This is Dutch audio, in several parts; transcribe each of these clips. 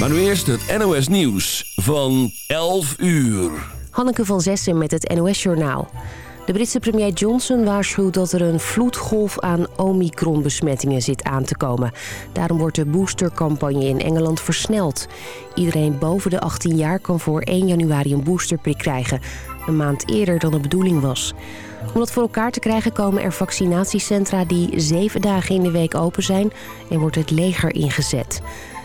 Maar nu eerst het NOS Nieuws van 11 uur. Hanneke van Zessen met het NOS Journaal. De Britse premier Johnson waarschuwt dat er een vloedgolf aan Omicron-besmettingen zit aan te komen. Daarom wordt de boostercampagne in Engeland versneld. Iedereen boven de 18 jaar kan voor 1 januari een boosterprik krijgen. Een maand eerder dan de bedoeling was. Om dat voor elkaar te krijgen komen er vaccinatiecentra die zeven dagen in de week open zijn... en wordt het leger ingezet.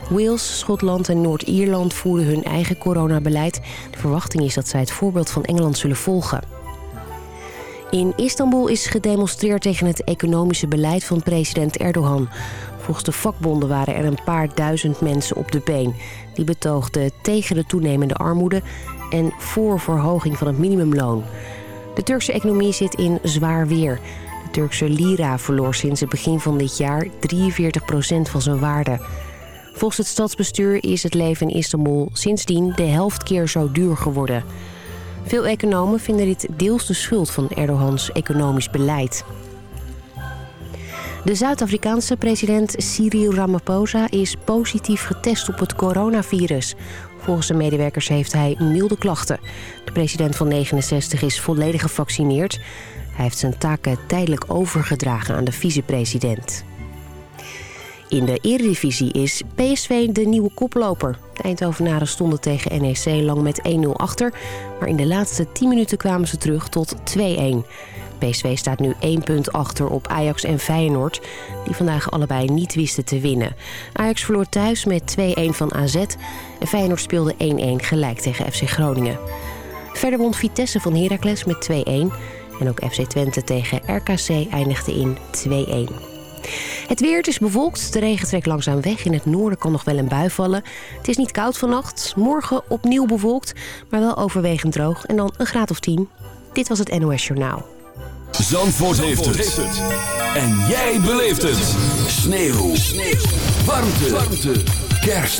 Wales, Schotland en Noord-Ierland voeren hun eigen coronabeleid. De verwachting is dat zij het voorbeeld van Engeland zullen volgen. In Istanbul is gedemonstreerd tegen het economische beleid van president Erdogan. Volgens de vakbonden waren er een paar duizend mensen op de been. Die betoogden tegen de toenemende armoede en voor verhoging van het minimumloon. De Turkse economie zit in zwaar weer. De Turkse lira verloor sinds het begin van dit jaar 43% van zijn waarde. Volgens het stadsbestuur is het leven in Istanbul sindsdien de helft keer zo duur geworden. Veel economen vinden dit deels de schuld van Erdogans economisch beleid. De Zuid-Afrikaanse president Cyril Ramaphosa is positief getest op het coronavirus. Volgens zijn medewerkers heeft hij milde klachten. De president van 69 is volledig gevaccineerd. Hij heeft zijn taken tijdelijk overgedragen aan de vicepresident. In de Eredivisie is PSV de nieuwe koploper. De Eindhovenaren stonden tegen NEC lang met 1-0 achter... maar in de laatste 10 minuten kwamen ze terug tot 2-1. PSV staat nu 1 punt achter op Ajax en Feyenoord... die vandaag allebei niet wisten te winnen. Ajax verloor thuis met 2-1 van AZ... en Feyenoord speelde 1-1 gelijk tegen FC Groningen. Verder won Vitesse van Heracles met 2-1... en ook FC Twente tegen RKC eindigde in 2-1. Het weer is bewolkt. De regen trekt langzaam weg. In het noorden kan nog wel een bui vallen. Het is niet koud vannacht. Morgen opnieuw bewolkt, maar wel overwegend droog. En dan een graad of 10. Dit was het NOS Journaal. Zandvoort, heeft, het. En jij beleeft het. Sneeuw. Sneeuw. Warmte. Warmte. Kerst.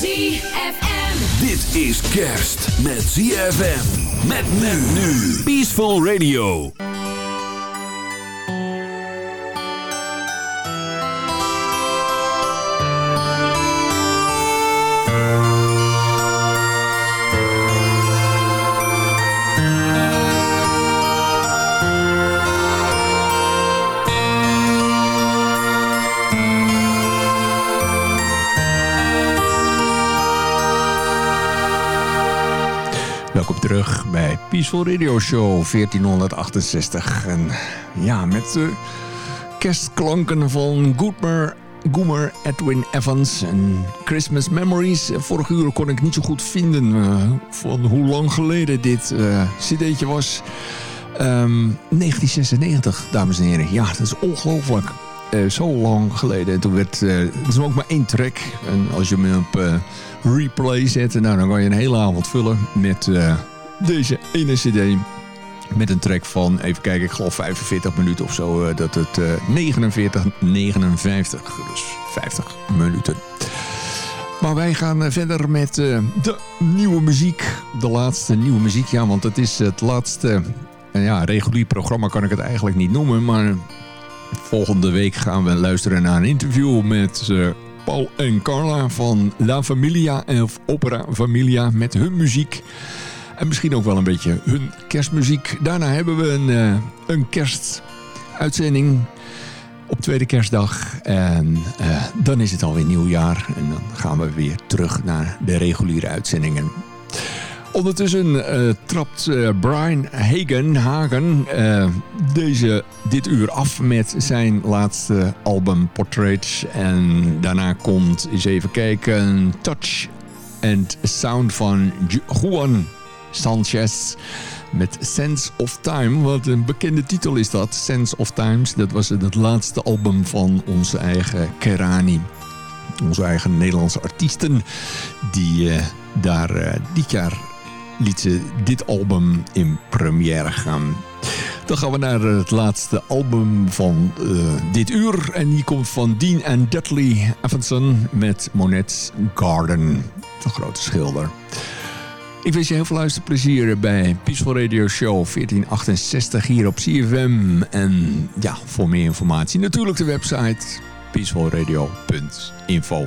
ZFM. Dit is kerst met ZFM. Met men nu. Peaceful Radio. Peaceful Radio Show 1468. En ja, met de kerstklanken van Goodmer, Goomer, Edwin Evans en Christmas Memories. Vorige uur kon ik niet zo goed vinden uh, van hoe lang geleden dit uh, cd'tje was. Um, 1996, dames en heren. Ja, dat is ongelooflijk. Uh, zo lang geleden. En toen werd uh, is ook maar één track. En als je hem op replay zet, nou, dan kan je een hele avond vullen met deze ene cd. Met een track van, even kijken, ik geloof 45 minuten of zo. Uh, dat het uh, 49, 59, dus 50 minuten. Maar wij gaan uh, verder met uh, de nieuwe muziek. De laatste nieuwe muziek, ja, want het is het laatste... ja, regulier programma kan ik het eigenlijk niet noemen, maar... Volgende week gaan we luisteren naar een interview met Paul en Carla van La Familia of Opera Familia met hun muziek. En misschien ook wel een beetje hun kerstmuziek. Daarna hebben we een, uh, een kerstuitzending op tweede kerstdag. En uh, dan is het alweer nieuwjaar. En dan gaan we weer terug naar de reguliere uitzendingen. Ondertussen uh, trapt Brian Hagen, Hagen deze, dit uur af met zijn laatste album Portraits. En daarna komt, eens even kijken, Touch and Sound van Juan Sanchez met Sense of Time. Wat een bekende titel is dat, Sense of Times. Dat was het laatste album van onze eigen Kerani. Onze eigen Nederlandse artiesten die uh, daar uh, dit jaar dit album in première gaan. Dan gaan we naar het laatste album van uh, dit uur. En die komt van Dean en Dudley Evanson met Monet's Garden. De grote schilder. Ik wens je heel veel luisterplezier bij Peaceful Radio Show 1468 hier op CFM. En ja, voor meer informatie natuurlijk de website peacefulradio.info.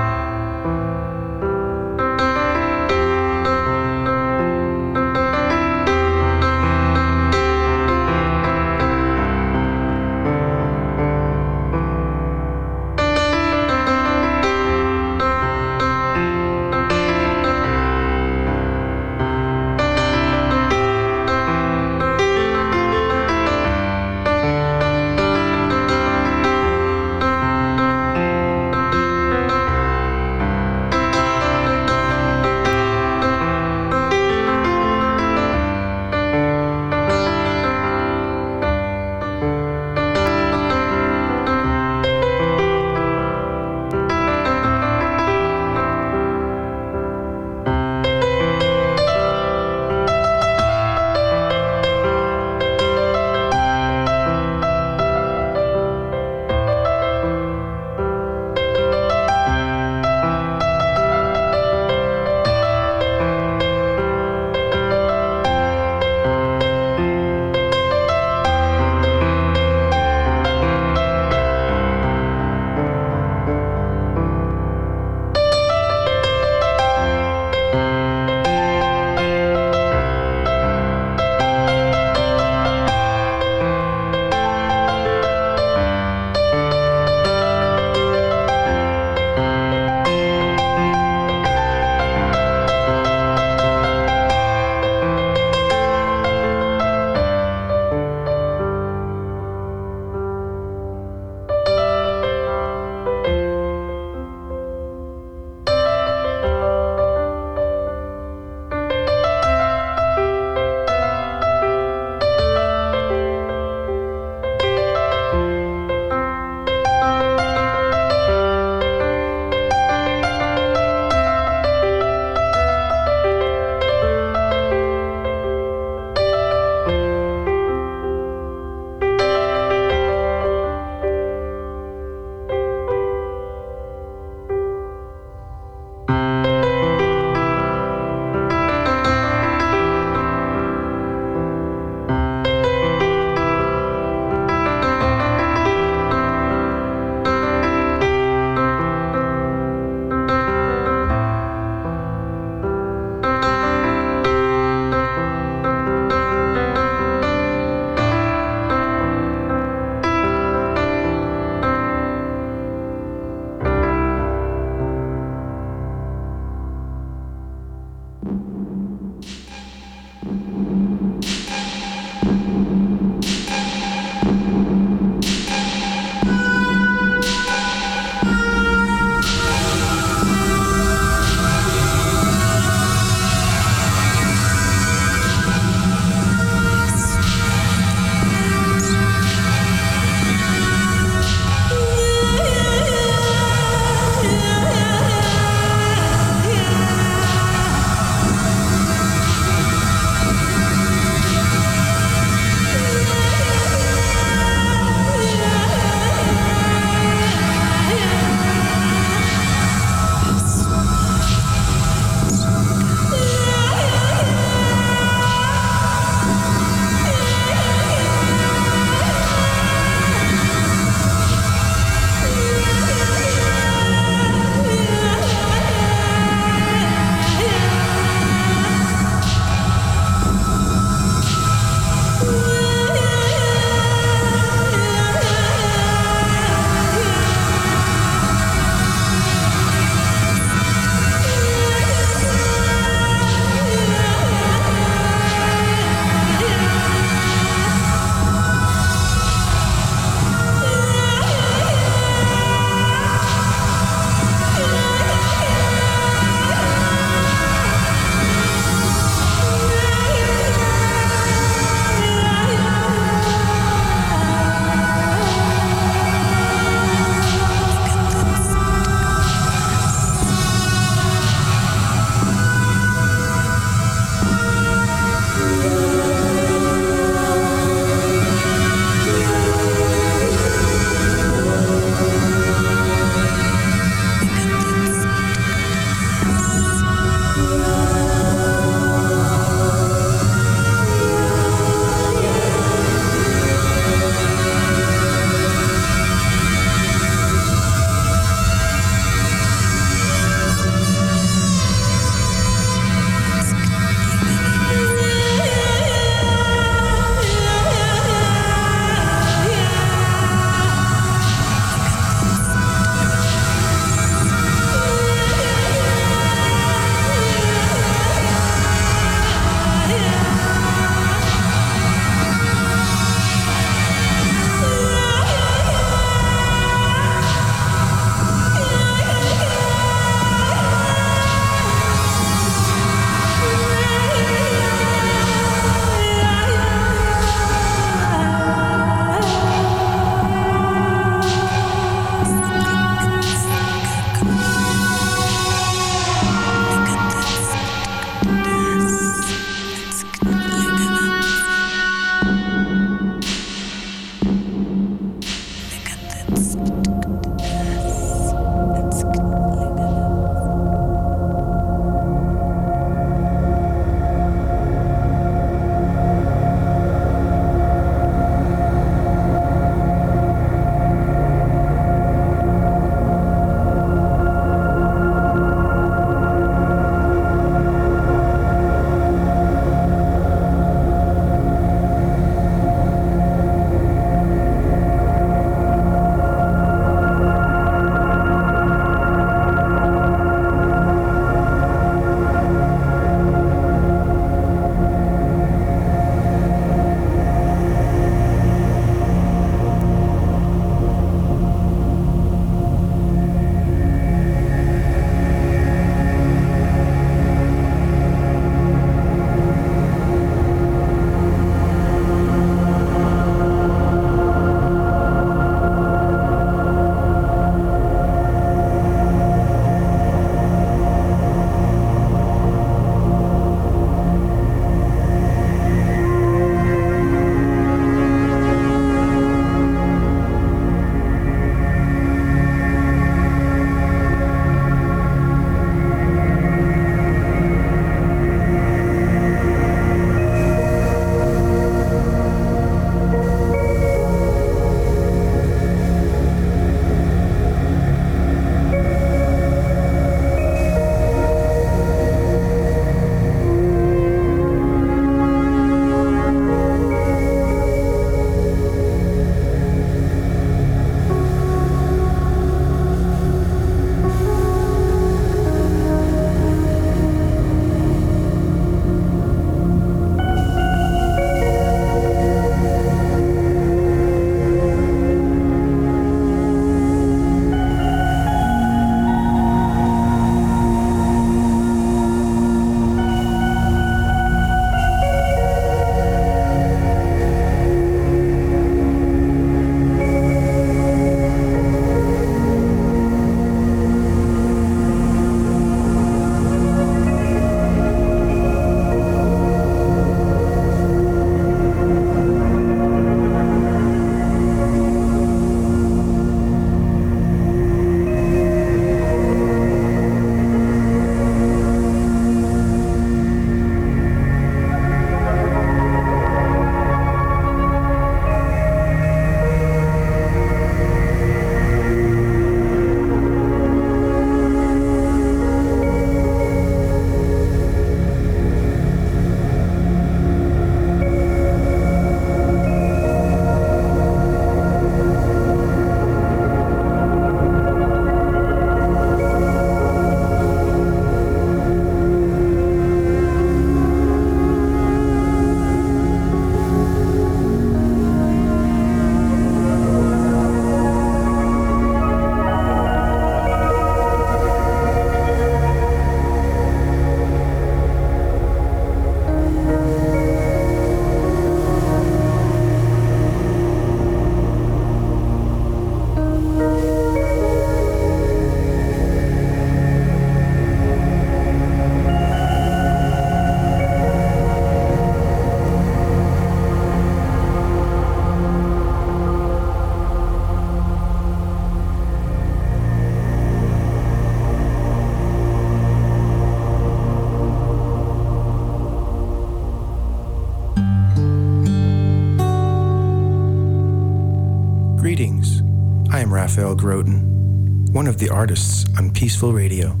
Raphael Groten, one of the artists on Peaceful Radio.